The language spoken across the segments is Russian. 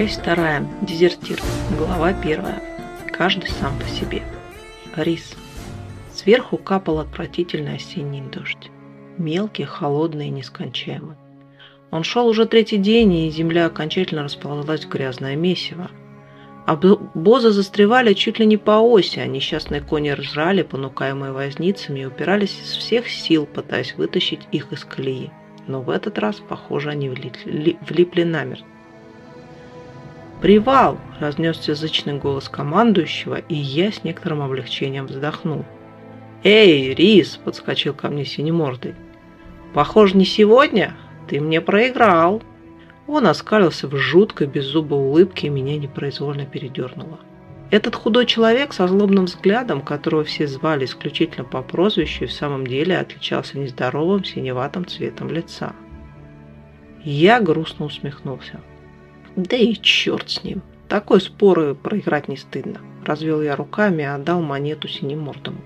Часть вторая. Дезертир. Глава первая. Каждый сам по себе. Рис. Сверху капал отвратительный осенний дождь. Мелкий, холодный и нескончаемый. Он шел уже третий день, и земля окончательно расползлась в грязное месиво. Обозы застревали чуть ли не по оси, а несчастные кони ржали, понукаемые возницами, и упирались из всех сил, пытаясь вытащить их из колеи. Но в этот раз, похоже, они влипли, влипли намертво. «Привал!» – разнесся язычный голос командующего, и я с некоторым облегчением вздохнул. «Эй, Рис!» – подскочил ко мне синемордый. «Похоже, не сегодня? Ты мне проиграл!» Он оскалился в жуткой беззубой улыбке и меня непроизвольно передернуло. Этот худой человек со злобным взглядом, которого все звали исключительно по прозвищу, в самом деле отличался нездоровым синеватым цветом лица. Я грустно усмехнулся. Да и черт с ним. Такой споры проиграть не стыдно. Развел я руками и отдал монету синемордому.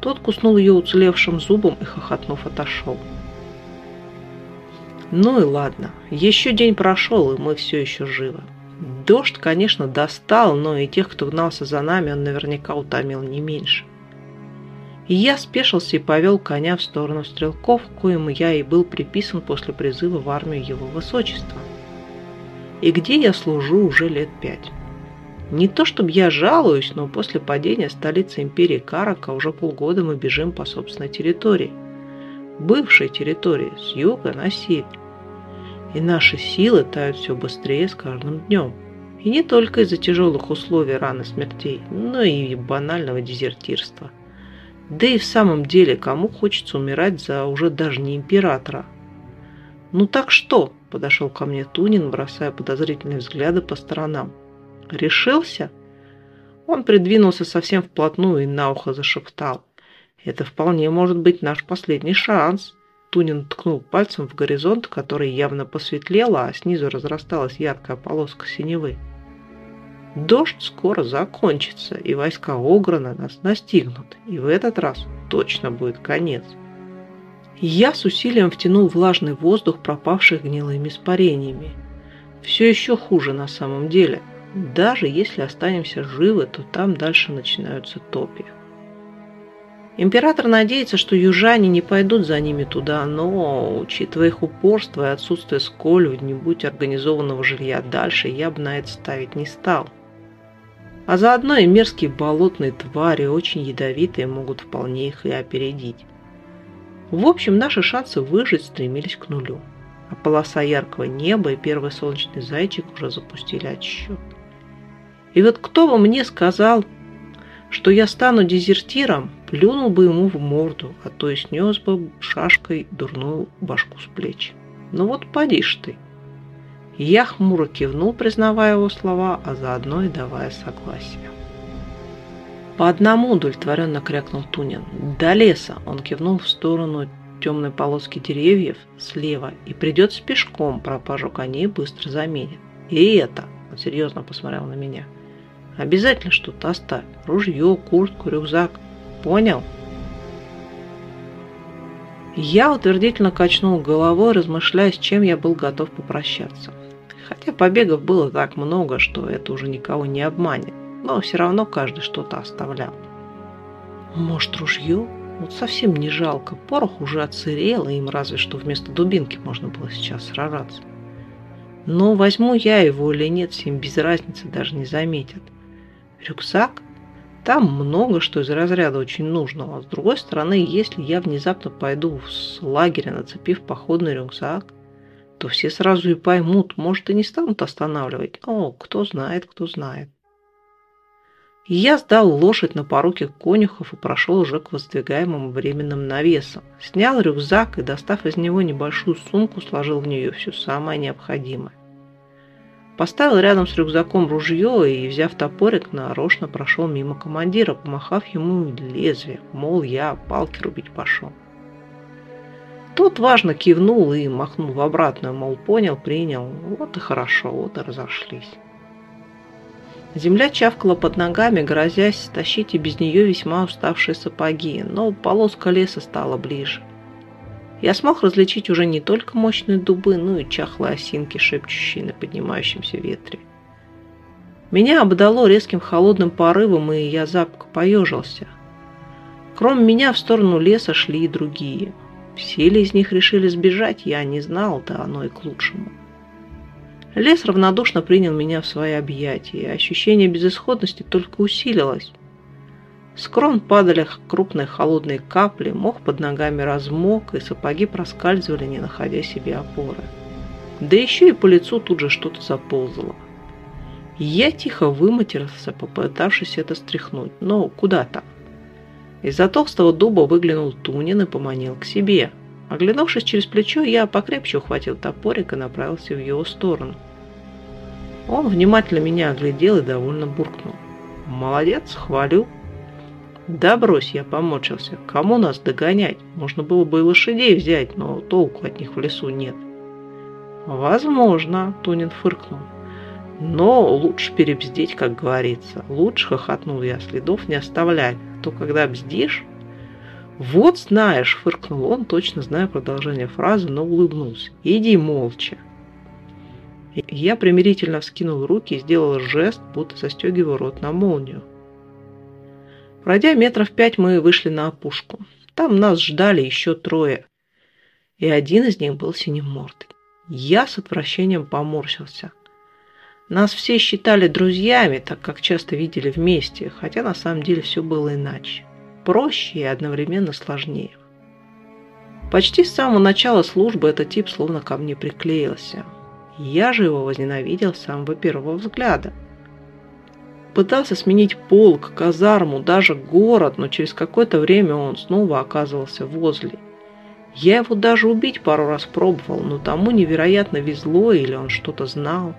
Тот куснул ее уцелевшим зубом и, хохотнув, отошел. Ну и ладно. Еще день прошел, и мы все еще живы. Дождь, конечно, достал, но и тех, кто гнался за нами, он наверняка утомил не меньше. И я спешился и повел коня в сторону стрелков, коим я и был приписан после призыва в армию его высочества – и где я служу уже лет пять. Не то чтобы я жалуюсь, но после падения столицы империи Карака уже полгода мы бежим по собственной территории. Бывшей территории, с юга на север. И наши силы тают все быстрее с каждым днем. И не только из-за тяжелых условий раны смертей, но и банального дезертирства. Да и в самом деле, кому хочется умирать за уже даже не императора? Ну так что? Подошел ко мне Тунин, бросая подозрительные взгляды по сторонам. «Решился?» Он придвинулся совсем вплотную и на ухо зашептал. «Это вполне может быть наш последний шанс». Тунин ткнул пальцем в горизонт, который явно посветлел, а снизу разрасталась яркая полоска синевы. Дождь скоро закончится, и войска Ограна нас настигнут, и в этот раз точно будет конец. Я с усилием втянул влажный воздух, пропавший гнилыми испарениями. Все еще хуже на самом деле. Даже если останемся живы, то там дальше начинаются топи. Император надеется, что южане не пойдут за ними туда, но, учитывая их упорство и отсутствие сколь-нибудь организованного жилья дальше, я бы на это ставить не стал. А заодно и мерзкие болотные твари, очень ядовитые, могут вполне их и опередить. В общем, наши шансы выжить стремились к нулю. А полоса яркого неба и первый солнечный зайчик уже запустили отсчет. И вот кто бы мне сказал, что я стану дезертиром, плюнул бы ему в морду, а то и снес бы шашкой дурную башку с плеч. Ну вот поди ж ты. Я хмуро кивнул, признавая его слова, а заодно и давая согласие. «По одному!» – удовлетворенно крякнул Тунин. «До леса!» – он кивнул в сторону темной полоски деревьев слева и придет с пешком, пропажу коней быстро заменит. И это, он серьезно посмотрел на меня, обязательно что-то оставь. Ружье, куртку, рюкзак. Понял? Я утвердительно качнул головой, размышляя, с чем я был готов попрощаться. Хотя побегов было так много, что это уже никого не обманет но все равно каждый что-то оставлял. Может, ружье? Вот совсем не жалко. Порох уже отсырел, и им разве что вместо дубинки можно было сейчас сражаться. Но возьму я его или нет, всем без разницы даже не заметят. Рюкзак? Там много что из разряда очень нужного. С другой стороны, если я внезапно пойду с лагеря, нацепив походный рюкзак, то все сразу и поймут, может, и не станут останавливать. О, кто знает, кто знает. Я сдал лошадь на поруки конюхов и прошел уже к воздвигаемым временным навесам. Снял рюкзак и, достав из него небольшую сумку, сложил в нее все самое необходимое. Поставил рядом с рюкзаком ружье и, взяв топорик, нарочно прошел мимо командира, помахав ему лезвие, мол, я палки рубить пошел. Тот важно кивнул и махнул в обратную, мол, понял, принял, вот и хорошо, вот и разошлись. Земля чавкала под ногами, грозясь стащить и без нее весьма уставшие сапоги, но полоска леса стала ближе. Я смог различить уже не только мощные дубы, но и чахлые осинки, шепчущие на поднимающемся ветре. Меня обдало резким холодным порывом, и я запко поежился. Кроме меня в сторону леса шли и другие. Все ли из них решили сбежать, я не знал, да оно и к лучшему. Лес равнодушно принял меня в свои объятия, и ощущение безысходности только усилилось. С крон падали крупные холодные капли, мох под ногами размок, и сапоги проскальзывали, не находя себе опоры. Да еще и по лицу тут же что-то заползало. Я тихо выматерился, попытавшись это стряхнуть, но куда там? Из-за толстого дуба выглянул Тунин и поманил к себе. Оглянувшись через плечо, я покрепче ухватил топорик и направился в его сторону. Он внимательно меня оглядел и довольно буркнул. «Молодец, хвалю». «Да брось», я помочился. «Кому нас догонять? Можно было бы и лошадей взять, но толку от них в лесу нет». «Возможно», — Тунин фыркнул. «Но лучше перебздеть, как говорится. Лучше, — хохотнул я, — следов не оставлять. А то когда бздишь...» «Вот знаешь», — фыркнул он, точно зная продолжение фразы, но улыбнулся. «Иди молча». Я примирительно вскинул руки и сделал жест, будто застегиваю рот на молнию. Пройдя метров пять, мы вышли на опушку. Там нас ждали еще трое. И один из них был синемордый. Я с отвращением поморщился. Нас все считали друзьями, так как часто видели вместе, хотя на самом деле все было иначе. Проще и одновременно сложнее. Почти с самого начала службы этот тип словно ко мне приклеился. Я же его возненавидел с самого первого взгляда – Пытался сменить полк, казарму, даже город, но через какое-то время он снова оказывался возле. Я его даже убить пару раз пробовал, но тому невероятно везло или он что-то знал.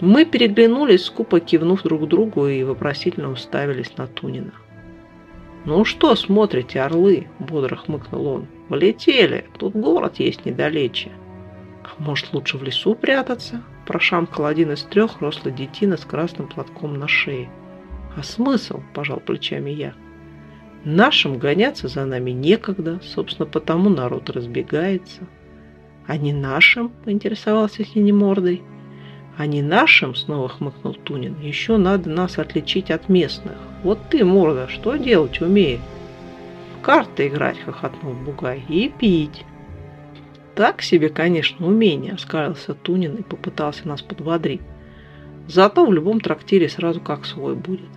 Мы переглянулись, скупо кивнув друг другу и вопросительно уставились на Тунина. «Ну что смотрите, орлы?» – бодро хмыкнул он. «Полетели, тут город есть недалече». «А может, лучше в лесу прятаться?» прошамкал один из трех рослый детина с красным платком на шее. «А смысл?» – пожал плечами я. «Нашим гоняться за нами некогда, собственно, потому народ разбегается». «А не нашим?» – поинтересовался синемордой. «А не нашим?» – снова хмыкнул Тунин. «Еще надо нас отличить от местных. Вот ты, морда, что делать умеешь?» «В карты играть!» – хохотнул Бугай. «И пить!» Так себе, конечно, умение, оскалился Тунин и попытался нас подбодрить. Зато в любом трактире сразу как свой будет.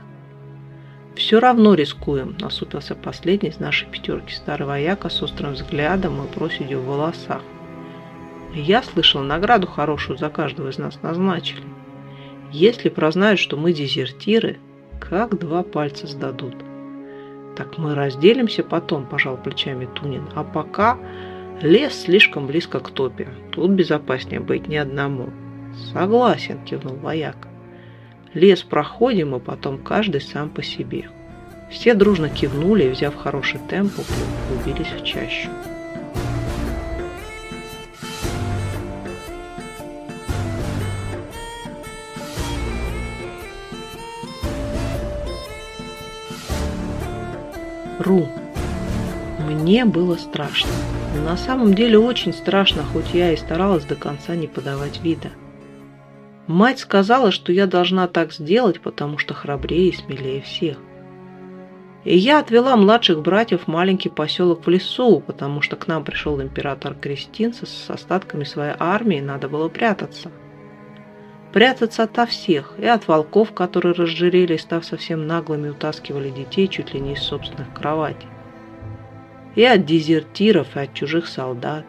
«Все равно рискуем», – насупился последний из нашей пятерки, старый вояка с острым взглядом и проседью в волосах. «Я слышал, награду хорошую за каждого из нас назначили. Если прознают, что мы дезертиры, как два пальца сдадут». «Так мы разделимся потом», – пожал плечами Тунин. «А пока Лес слишком близко к топе. Тут безопаснее быть ни одному. Согласен, кивнул вояк. Лес проходим, и потом каждый сам по себе. Все дружно кивнули и, взяв хороший темп, углубились в чащу. Ру. Мне было страшно. На самом деле очень страшно, хоть я и старалась до конца не подавать вида. Мать сказала, что я должна так сделать, потому что храбрее и смелее всех. И я отвела младших братьев в маленький поселок в лесу, потому что к нам пришел император Кристин с остатками своей армии, надо было прятаться. Прятаться ото всех, и от волков, которые разжирели, став совсем наглыми, утаскивали детей чуть ли не из собственных кроватей и от дезертиров, и от чужих солдат.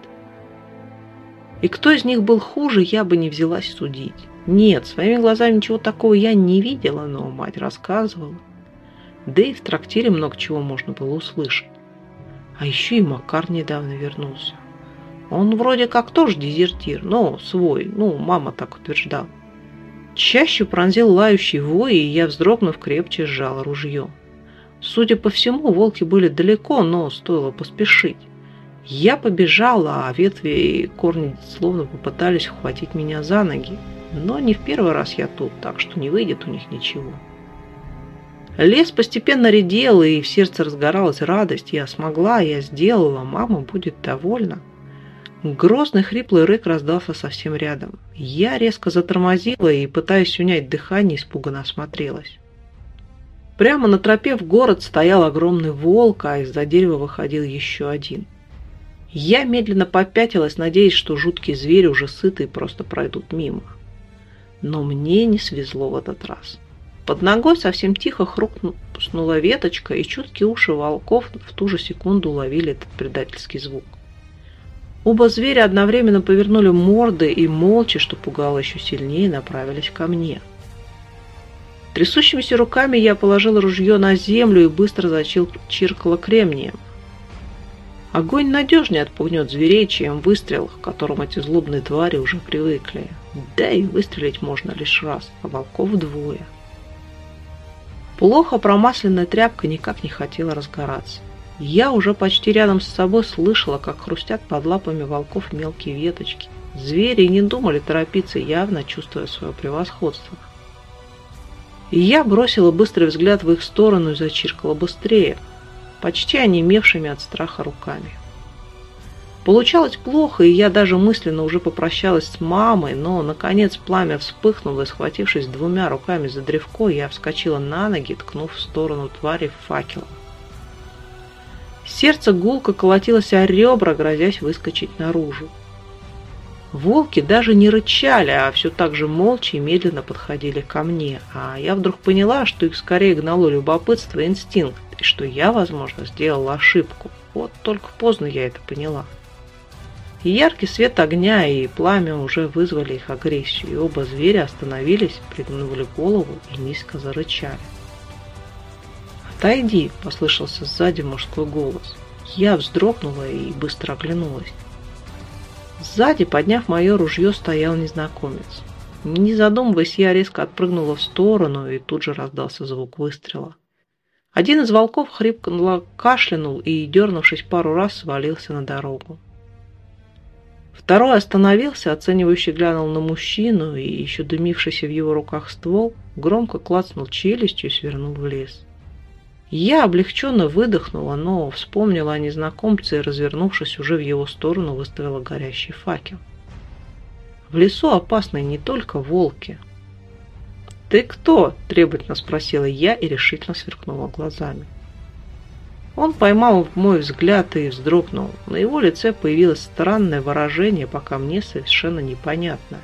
И кто из них был хуже, я бы не взялась судить. Нет, своими глазами ничего такого я не видела, но мать рассказывала. Да и в трактире много чего можно было услышать. А еще и Макар недавно вернулся. Он вроде как тоже дезертир, но свой, ну, мама так утверждала. Чаще пронзил лающий вой, и я, вздрогнув, крепче сжал ружье. Судя по всему, волки были далеко, но стоило поспешить. Я побежала, а ветви и корни словно попытались ухватить меня за ноги. Но не в первый раз я тут, так что не выйдет у них ничего. Лес постепенно редел, и в сердце разгоралась радость. Я смогла, я сделала, мама будет довольна. Грозный хриплый рык раздался совсем рядом. Я резко затормозила и, пытаясь унять дыхание, испуганно осмотрелась. Прямо на тропе в город стоял огромный волк, а из-за дерева выходил еще один. Я медленно попятилась, надеясь, что жуткие звери уже сыты и просто пройдут мимо. Но мне не свезло в этот раз. Под ногой совсем тихо хрустнула веточка, и чуткие уши волков в ту же секунду уловили этот предательский звук. Оба зверя одновременно повернули морды и молча, что пугало еще сильнее, направились ко мне. Трясущимися руками я положила ружье на землю и быстро зачиркала кремнием. Огонь надежнее отпугнет зверей, чем выстрел, к которым эти злобные твари уже привыкли. Да и выстрелить можно лишь раз, а волков двое. Плохо промасленная тряпка никак не хотела разгораться. Я уже почти рядом с собой слышала, как хрустят под лапами волков мелкие веточки. Звери не думали торопиться, явно чувствуя свое превосходство. И я бросила быстрый взгляд в их сторону и зачиркала быстрее, почти онемевшими от страха руками. Получалось плохо, и я даже мысленно уже попрощалась с мамой, но, наконец, пламя вспыхнуло, и, схватившись двумя руками за древко, я вскочила на ноги, ткнув в сторону твари факелом. Сердце гулко колотилось о ребра, грозясь выскочить наружу. Волки даже не рычали, а все так же молча и медленно подходили ко мне. А я вдруг поняла, что их скорее гнало любопытство и инстинкт, и что я, возможно, сделала ошибку. Вот только поздно я это поняла. Яркий свет огня и пламя уже вызвали их агрессию, и оба зверя остановились, пригнули голову и низко зарычали. «Отойди!» – послышался сзади мужской голос. Я вздрогнула и быстро оглянулась. Сзади, подняв мое ружье, стоял незнакомец. Не задумываясь, я резко отпрыгнула в сторону, и тут же раздался звук выстрела. Один из волков хрипко кашлянул и, дернувшись пару раз, свалился на дорогу. Второй остановился, оценивающе глянул на мужчину и, еще дымившийся в его руках ствол, громко клацнул челюстью и свернул в лес. Я облегченно выдохнула, но вспомнила о незнакомце и, развернувшись уже в его сторону, выставила горящий факел. В лесу опасны не только волки. «Ты кто?» – требовательно спросила я и решительно сверкнула глазами. Он поймал мой взгляд и вздрогнул. На его лице появилось странное выражение, пока мне совершенно непонятно.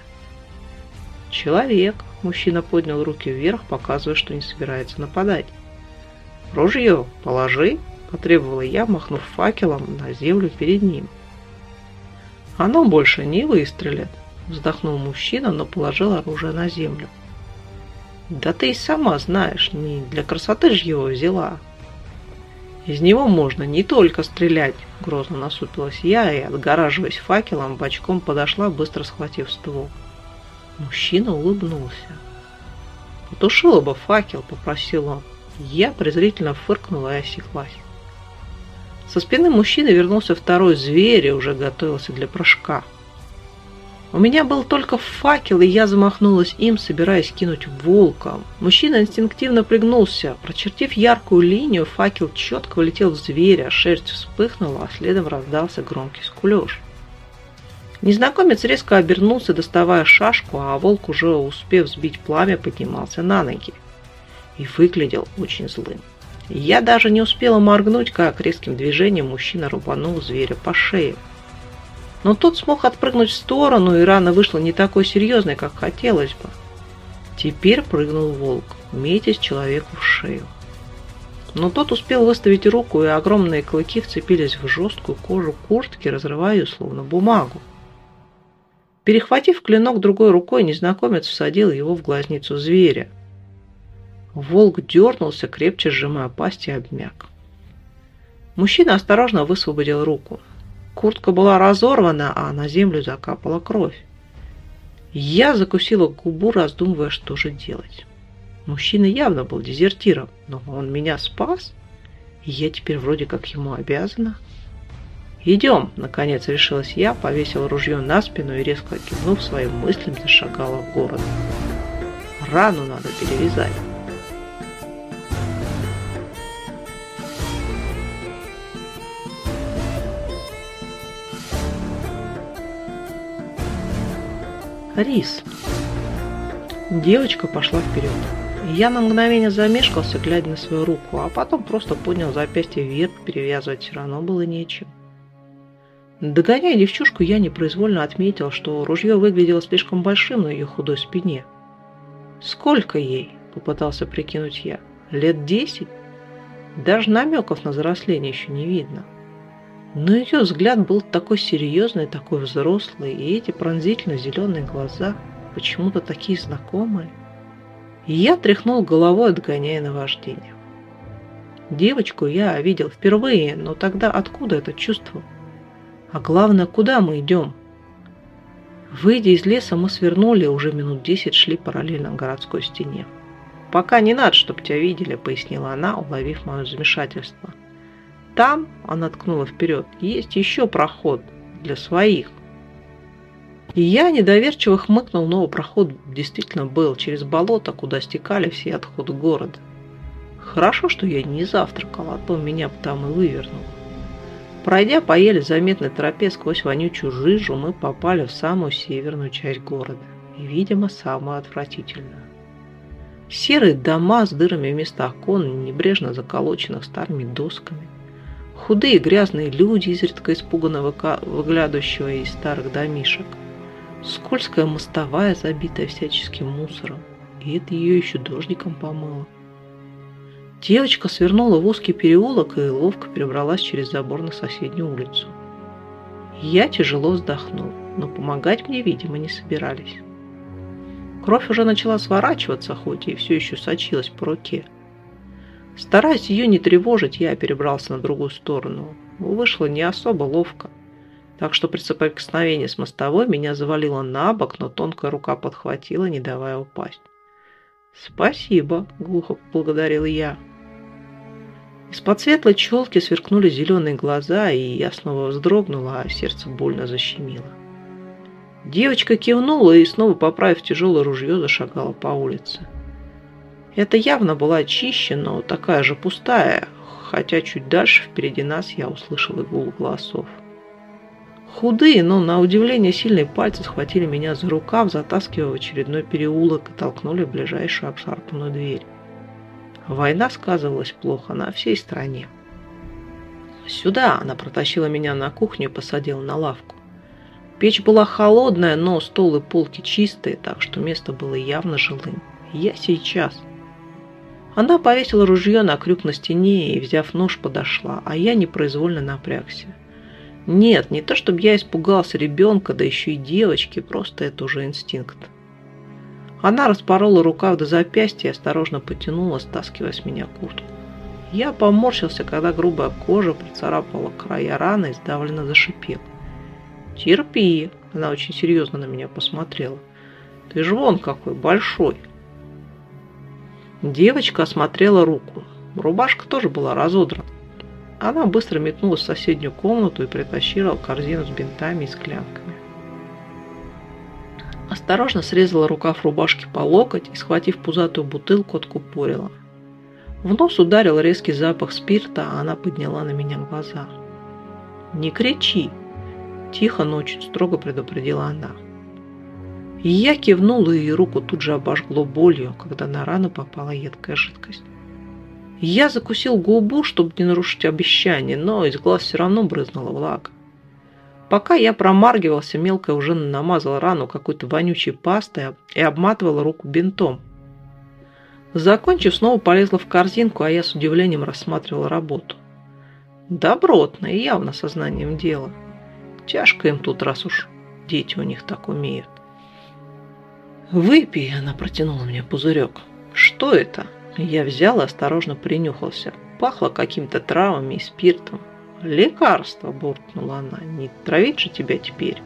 «Человек!» – мужчина поднял руки вверх, показывая, что не собирается нападать. «Ружье положи!» – потребовала я, махнув факелом на землю перед ним. «Оно больше не выстрелит!» – вздохнул мужчина, но положил оружие на землю. «Да ты и сама знаешь, не для красоты же его взяла!» Из него можно не только стрелять, грозно насупилась я и, отгораживаясь факелом, бочком подошла, быстро схватив ствол. Мужчина улыбнулся. «Потушила бы факел», — попросил он. Я презрительно фыркнула и осеклась. Со спины мужчины вернулся второй зверь и уже готовился для прыжка. У меня был только факел, и я замахнулась им, собираясь кинуть волка. Мужчина инстинктивно пригнулся. Прочертив яркую линию, факел четко влетел в зверя, шерсть вспыхнула, а следом раздался громкий скулеж. Незнакомец резко обернулся, доставая шашку, а волк, уже успев сбить пламя, поднимался на ноги. И выглядел очень злым. Я даже не успела моргнуть, как резким движением мужчина рубанул зверя по шее. Но тот смог отпрыгнуть в сторону, и рана вышла не такой серьезной, как хотелось бы. Теперь прыгнул волк, метясь человеку в шею. Но тот успел выставить руку, и огромные клыки вцепились в жесткую кожу куртки, разрывая ее словно бумагу. Перехватив клинок другой рукой, незнакомец всадил его в глазницу зверя. Волк дернулся, крепче сжимая пасть и обмяк. Мужчина осторожно высвободил руку. Куртка была разорвана, а на землю закапала кровь. Я закусила губу, раздумывая, что же делать. Мужчина явно был дезертиром, но он меня спас, и я теперь вроде как ему обязана. «Идем!» – наконец решилась я, повесила ружье на спину и, резко кивнув своим мыслям, зашагала в город. «Рану надо перевязать!» Рис. Девочка пошла вперед. Я на мгновение замешкался, глядя на свою руку, а потом просто поднял запястье вверх, перевязывать все равно было нечем. Догоняя девчушку, я непроизвольно отметил, что ружье выглядело слишком большим на ее худой спине. «Сколько ей?» – попытался прикинуть я. «Лет десять?» Даже намеков на взросление еще не видно. Но ее взгляд был такой серьезный, такой взрослый, и эти пронзительно зеленые глаза почему-то такие знакомые. И я тряхнул головой, отгоняя наваждение. Девочку я видел впервые, но тогда откуда это чувство? А главное, куда мы идем? Выйдя из леса, мы свернули, уже минут десять шли параллельно городской стене. «Пока не надо, чтобы тебя видели», — пояснила она, уловив мое замешательство. «Там», — она ткнула вперед, — «есть еще проход для своих». И я недоверчиво хмыкнул, но проход действительно был через болото, куда стекали все отходы города. Хорошо, что я не завтракал, а то меня бы там и вывернуло. Пройдя по еле заметной тропе сквозь вонючую жижу, мы попали в самую северную часть города. И, видимо, самую отвратительную. Серые дома с дырами вместо окон, небрежно заколоченных старыми досками. Худые грязные люди, изредка испуганно выглядывающего из старых домишек. Скользкая мостовая, забитая всяческим мусором. И это ее еще дождиком помыло. Девочка свернула в узкий переулок и ловко перебралась через забор на соседнюю улицу. Я тяжело вздохнул, но помогать мне, видимо, не собирались. Кровь уже начала сворачиваться, хоть и все еще сочилась по руке. Стараясь ее не тревожить, я перебрался на другую сторону. Вышло не особо ловко. Так что при соприкосновении с мостовой меня завалило на бок, но тонкая рука подхватила, не давая упасть. «Спасибо», — глухо поблагодарил я. Из-под светлой челки сверкнули зеленые глаза, и я снова вздрогнула, а сердце больно защемило. Девочка кивнула и, снова поправив тяжелое ружье, зашагала по улице. Это явно была чище, но такая же пустая, хотя чуть дальше впереди нас я услышал гул голосов. Худые, но на удивление сильные пальцы схватили меня за рукав, затаскивая в очередной переулок и толкнули в ближайшую обшарпанную дверь. Война сказывалась плохо на всей стране. Сюда она протащила меня на кухню и посадила на лавку. Печь была холодная, но стол и полки чистые, так что место было явно жилым. Я сейчас. Она повесила ружье на крюк на стене и, взяв нож, подошла, а я непроизвольно напрягся. Нет, не то чтобы я испугался ребенка, да еще и девочки, просто это уже инстинкт. Она распорола рукав до запястья и осторожно потянула, стаскивая с меня куртку. Я поморщился, когда грубая кожа процарапала края раны и сдавленно зашипел. «Терпи!» – она очень серьезно на меня посмотрела. «Ты же вон какой большой!» Девочка осмотрела руку. Рубашка тоже была разодрана. Она быстро метнулась в соседнюю комнату и притащила корзину с бинтами и склянками. Осторожно срезала рукав рубашки по локоть и, схватив пузатую бутылку, откупорила. В нос ударил резкий запах спирта, а она подняла на меня глаза. «Не кричи!» Тихо, но очень строго предупредила она. И я кивнула, и руку тут же обожгло болью, когда на рану попала едкая жидкость. Я закусил губу, чтобы не нарушить обещание, но из глаз все равно брызнула влага. Пока я промаргивался, мелко уже намазала рану какой-то вонючей пастой и обматывала руку бинтом. Закончив, снова полезла в корзинку, а я с удивлением рассматривала работу. Добротно и явно сознанием дела. Тяжко им тут, раз уж дети у них так умеют. «Выпей», — она протянула мне пузырек. «Что это?» Я взял и осторожно принюхался. Пахло какими-то травами и спиртом. «Лекарство!» – буркнула она. «Не травить же тебя теперь!»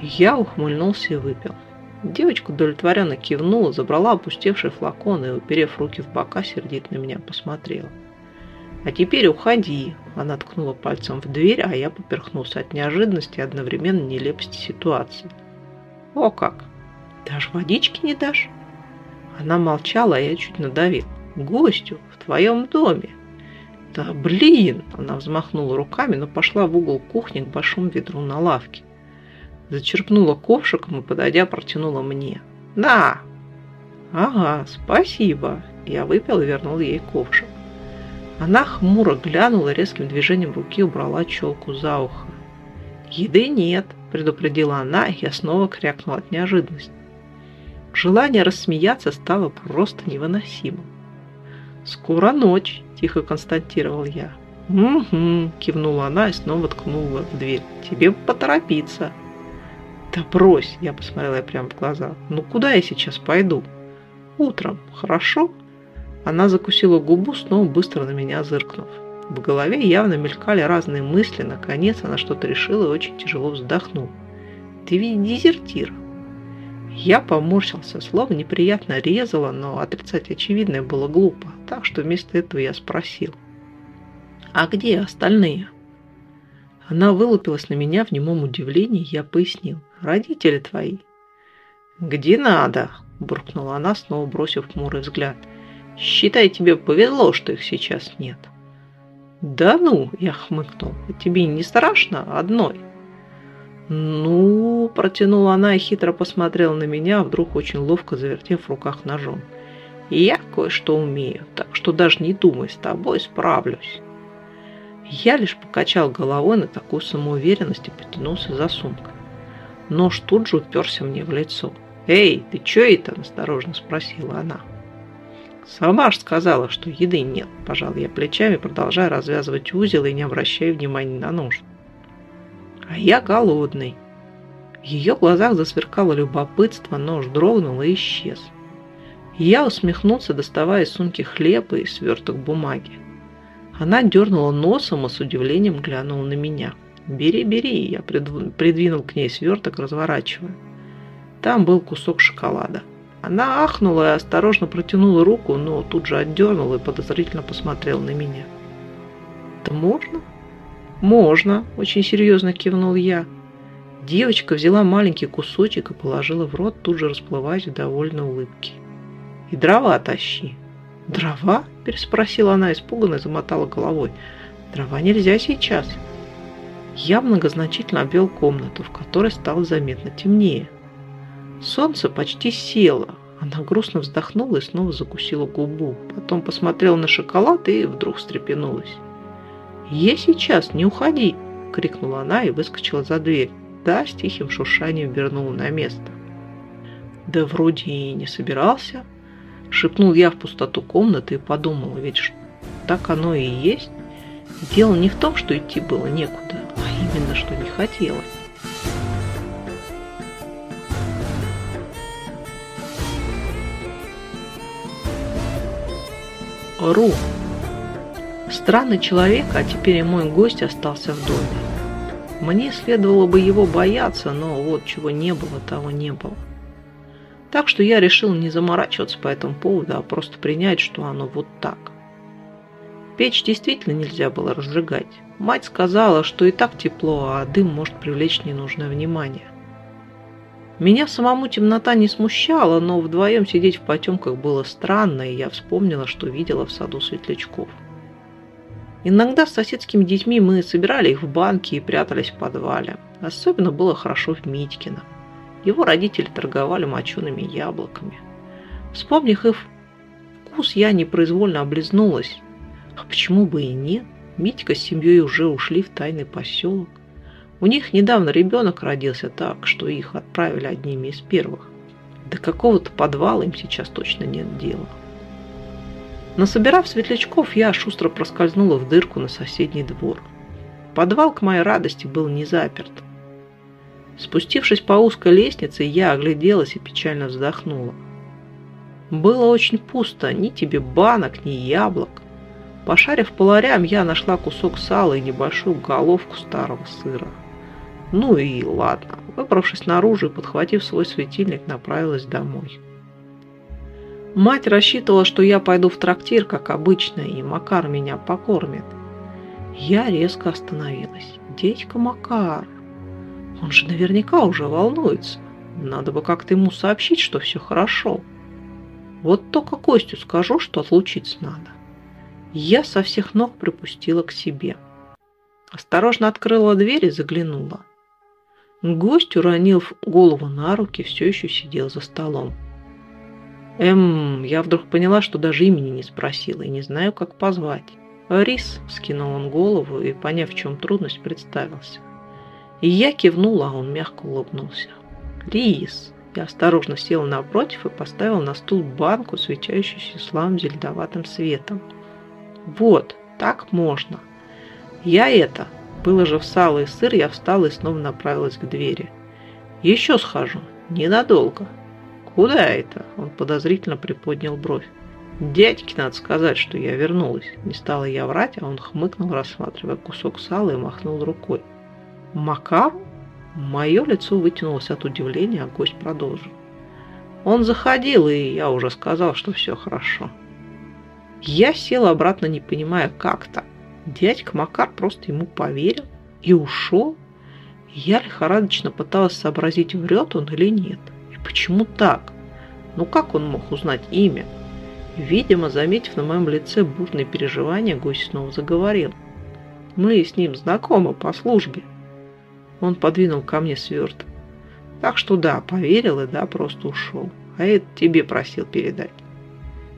Я ухмыльнулся и выпил. Девочка удовлетворенно кивнула, забрала опустевший флакон и, уперев руки в бока, сердито на меня посмотрела. «А теперь уходи!» Она ткнула пальцем в дверь, а я поперхнулся от неожиданности и одновременно нелепости ситуации. «О как! Даже водички не дашь?» Она молчала, а я чуть надавил. «Гостю в твоем доме!» «Да блин!» Она взмахнула руками, но пошла в угол кухни к большому ведру на лавке. Зачерпнула ковшиком и, подойдя, протянула мне. «На!» «Ага, спасибо!» Я выпил и вернул ей ковшик. Она хмуро глянула, резким движением руки убрала челку за ухо. «Еды нет», – предупредила она, и я снова крякнул от неожиданности. Желание рассмеяться стало просто невыносимым. «Скоро ночь», – тихо констатировал я. «Угу», – кивнула она и снова ткнула в дверь. «Тебе поторопиться». «Да брось!» – я посмотрела ей прямо в глаза. «Ну куда я сейчас пойду?» «Утром, хорошо?» Она закусила губу, снова быстро на меня зыркнув. В голове явно мелькали разные мысли. Наконец она что-то решила и очень тяжело вздохнула. «Ты ведь дезертир!» Я поморщился, словно неприятно резало, но отрицать очевидное было глупо, так что вместо этого я спросил. «А где остальные?» Она вылупилась на меня в немом удивлении, я пояснил. «Родители твои». «Где надо?» – буркнула она, снова бросив хмурый взгляд. «Считай, тебе повезло, что их сейчас нет». «Да ну!» – я хмыкнул. «Тебе не страшно одной?» «Ну...» – протянула она и хитро посмотрела на меня, вдруг очень ловко завертев в руках ножом. «Я кое-что умею, так что даже не думай, с тобой справлюсь». Я лишь покачал головой на такую самоуверенность и потянулся за сумкой. Нож тут же уперся мне в лицо. «Эй, ты чё это?» – осторожно спросила она. «Сама ж сказала, что еды нет», – пожал я плечами, продолжая развязывать узел и не обращая внимания на нож. «А я голодный». В ее глазах засверкало любопытство, нож дрогнул и исчез. Я усмехнулся, доставая из сумки хлеб и сверток бумаги. Она дернула носом и с удивлением глянула на меня. «Бери, бери!» Я придвинул к ней сверток, разворачивая. Там был кусок шоколада. Она ахнула и осторожно протянула руку, но тут же отдернула и подозрительно посмотрела на меня. «Это можно?» «Можно», – очень серьезно кивнул я. Девочка взяла маленький кусочек и положила в рот, тут же расплываясь в довольной улыбке. «И дрова тащи». «Дрова?» – переспросила она, испуганно замотала головой. «Дрова нельзя сейчас». Я многозначительно обвел комнату, в которой стало заметно темнее. Солнце почти село. Она грустно вздохнула и снова закусила губу. Потом посмотрела на шоколад и вдруг встрепенулась. «Я сейчас, не уходи!» – крикнула она и выскочила за дверь. Да, с тихим шуршанием вернула на место. «Да вроде и не собирался», – шепнул я в пустоту комнаты и подумал, ведь так оно и есть. Дело не в том, что идти было некуда, а именно, что не хотелось. Ру. Странный человек, а теперь и мой гость остался в доме. Мне следовало бы его бояться, но вот чего не было, того не было. Так что я решил не заморачиваться по этому поводу, а просто принять, что оно вот так. Печь действительно нельзя было разжигать. Мать сказала, что и так тепло, а дым может привлечь ненужное внимание. Меня самому темнота не смущала, но вдвоем сидеть в потемках было странно, и я вспомнила, что видела в саду светлячков. Иногда с соседскими детьми мы собирали их в банки и прятались в подвале. Особенно было хорошо в Митькино. Его родители торговали мочеными яблоками. Вспомнив их вкус, я непроизвольно облизнулась. А почему бы и нет? Митька с семьей уже ушли в тайный поселок. У них недавно ребенок родился так, что их отправили одними из первых. До какого-то подвала им сейчас точно нет дела. Насобирав светлячков, я шустро проскользнула в дырку на соседний двор. Подвал, к моей радости, был не заперт. Спустившись по узкой лестнице, я огляделась и печально вздохнула. Было очень пусто, ни тебе банок, ни яблок. Пошарив по ларям, я нашла кусок сала и небольшую головку старого сыра. Ну и ладно. Выбравшись наружу и подхватив свой светильник, направилась домой. Мать рассчитывала, что я пойду в трактир, как обычно, и Макар меня покормит. Я резко остановилась. Дядька Макар, он же наверняка уже волнуется. Надо бы как-то ему сообщить, что все хорошо. Вот только Костю скажу, что отлучиться надо. Я со всех ног припустила к себе. Осторожно открыла дверь и заглянула. Гость, уронив голову на руки, все еще сидел за столом. Эм, я вдруг поняла, что даже имени не спросила и не знаю, как позвать. Рис, скинул он голову и, поняв, в чем трудность, представился. И я кивнула, а он мягко улыбнулся. Рис. Я осторожно села напротив и поставила на стул банку, свечающуюся слабым зеленоватым светом. Вот, так можно. Я это, Выложив сало и сыр, я встала и снова направилась к двери. «Еще схожу. Ненадолго». «Куда это?» Он подозрительно приподнял бровь. «Дядьке надо сказать, что я вернулась». Не стала я врать, а он хмыкнул, рассматривая кусок сала и махнул рукой. «Макар?» Мое лицо вытянулось от удивления, а гость продолжил. «Он заходил, и я уже сказал, что все хорошо». Я села обратно, не понимая, как так. Дядька Макар просто ему поверил и ушел. Я лихорадочно пыталась сообразить, врет он или нет. Почему так? Ну как он мог узнать имя? Видимо, заметив на моем лице бурные переживания, гость снова заговорил. Мы с ним знакомы по службе. Он подвинул ко мне сверток. Так что да, поверил и да, просто ушел. А это тебе просил передать.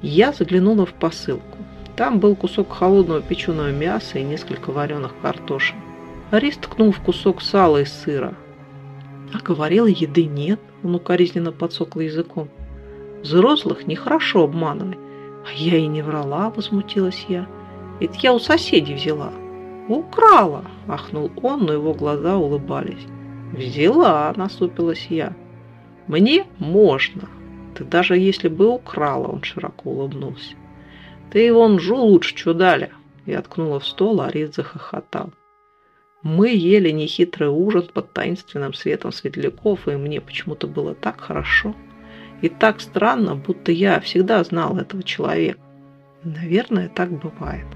Я заглянула в посылку. Там был кусок холодного печеного мяса и несколько вареных картошин. Арис ткнул в кусок сала и сыра. А говорила, еды нет, он укоризненно подсокл языком. Взрослых нехорошо обманывать. А я и не врала, возмутилась я. Это я у соседей взяла. Украла, ахнул он, но его глаза улыбались. Взяла, насупилась я. Мне можно. Ты даже если бы украла, он широко улыбнулся. «Ты вон жу лучше, что дали!» Я ткнула в стол, а Рид захохотал. Мы ели нехитрый ужин под таинственным светом светляков, и мне почему-то было так хорошо. И так странно, будто я всегда знал этого человека. Наверное, так бывает.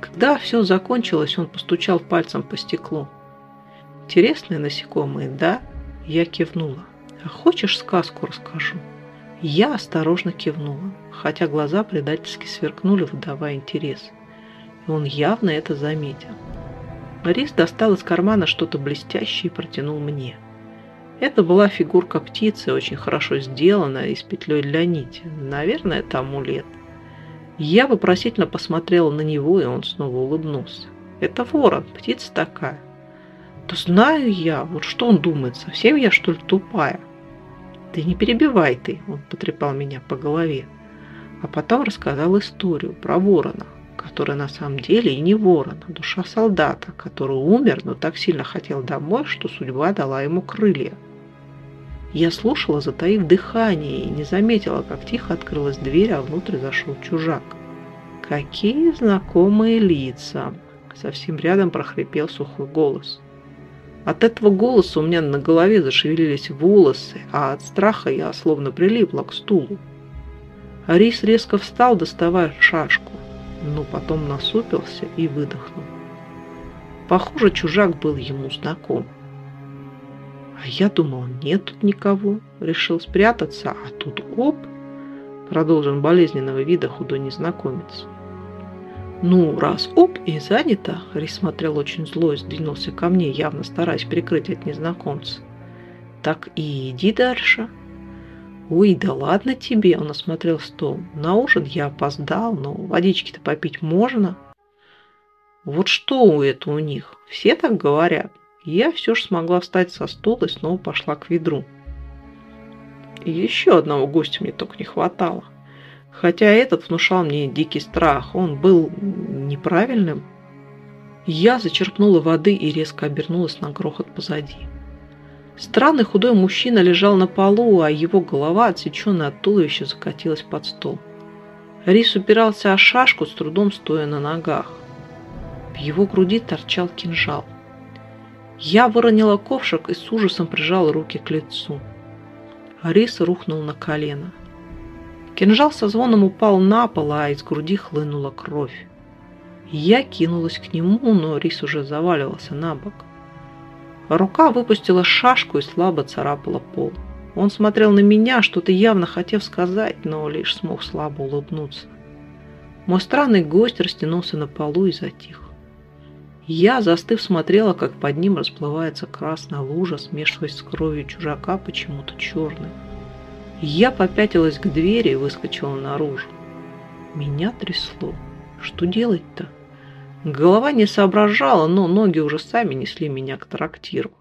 Когда все закончилось, он постучал пальцем по стеклу. «Интересные насекомые, да?» Я кивнула. «А хочешь сказку расскажу?» Я осторожно кивнула, хотя глаза предательски сверкнули, выдавая интерес. И он явно это заметил. Рис достал из кармана что-то блестящее и протянул мне. Это была фигурка птицы, очень хорошо сделанная и с петлей для нити. Наверное, это амулет. Я вопросительно посмотрела на него, и он снова улыбнулся. Это ворон, птица такая. Да знаю я, вот что он думает, совсем я что ли тупая? «Ты не перебивай ты!» – он потрепал меня по голове. А потом рассказал историю про ворона, который на самом деле и не ворон, а душа солдата, который умер, но так сильно хотел домой, что судьба дала ему крылья. Я слушала, затаив дыхание, и не заметила, как тихо открылась дверь, а внутрь зашел чужак. «Какие знакомые лица!» Совсем рядом прохрипел сухой голос. От этого голоса у меня на голове зашевелились волосы, а от страха я словно прилипла к стулу. Арис резко встал, доставая шашку, но потом насупился и выдохнул. Похоже, чужак был ему знаком. А я думал, нет тут никого. Решил спрятаться, а тут оп, продолжен болезненного вида худой незнакомец. «Ну, раз оп и занято», — Рис смотрел очень зло и сдвинулся ко мне, явно стараясь прикрыть от незнакомца. «Так и иди дальше». «Ой, да ладно тебе», — он осмотрел стол. «На ужин я опоздал, но водички-то попить можно». «Вот что у это у них? Все так говорят». Я все же смогла встать со стула и снова пошла к ведру. И еще одного гостя мне только не хватало. Хотя этот внушал мне дикий страх, он был неправильным. Я зачерпнула воды и резко обернулась на грохот позади. Странный худой мужчина лежал на полу, а его голова, отсеченная от туловища, закатилась под стол. Рис упирался о шашку, с трудом стоя на ногах. В его груди торчал кинжал. Я выронила ковшик и с ужасом прижала руки к лицу. Рис рухнул на колено. Кинжал со звоном упал на пол, а из груди хлынула кровь. Я кинулась к нему, но рис уже заваливался на бок. Рука выпустила шашку и слабо царапала пол. Он смотрел на меня, что-то явно хотев сказать, но лишь смог слабо улыбнуться. Мой странный гость растянулся на полу и затих. Я, застыв, смотрела, как под ним расплывается красная лужа, смешиваясь с кровью чужака, почему-то черной. Я попятилась к двери и выскочила наружу. Меня трясло. Что делать-то? Голова не соображала, но ноги уже сами несли меня к трактиру.